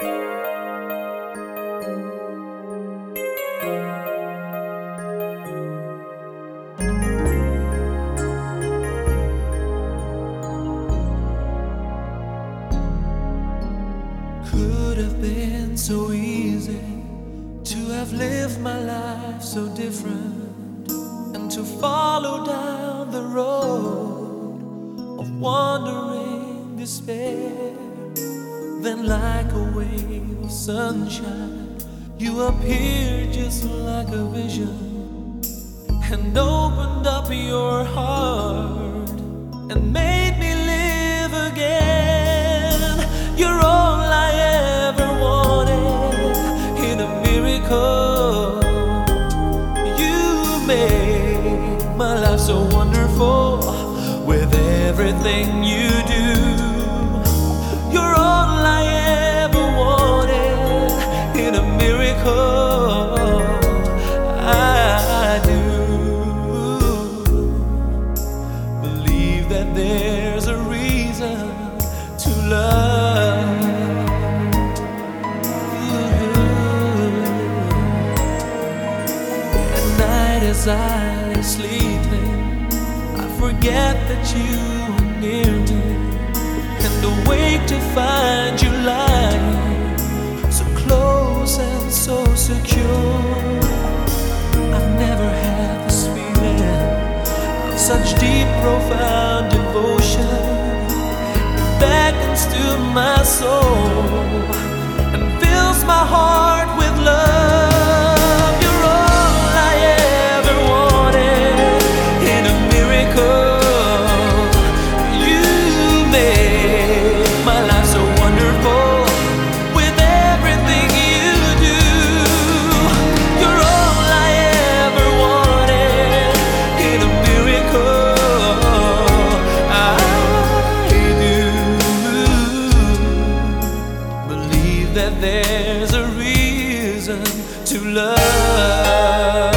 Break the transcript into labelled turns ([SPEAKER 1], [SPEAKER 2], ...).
[SPEAKER 1] Could have been so easy to have lived my life so different and to follow down the road of wandering despair. Then, like a wave of sunshine, you appeared just like a vision and opened up your heart and made me live again. You're all I ever wanted in a miracle. You made my life so wonderful with everything you as I lay sleeping, I forget that you are near me, and awake to find you lying so close and so secure. I've never had this feeling of such deep, profound that there's a reason to love.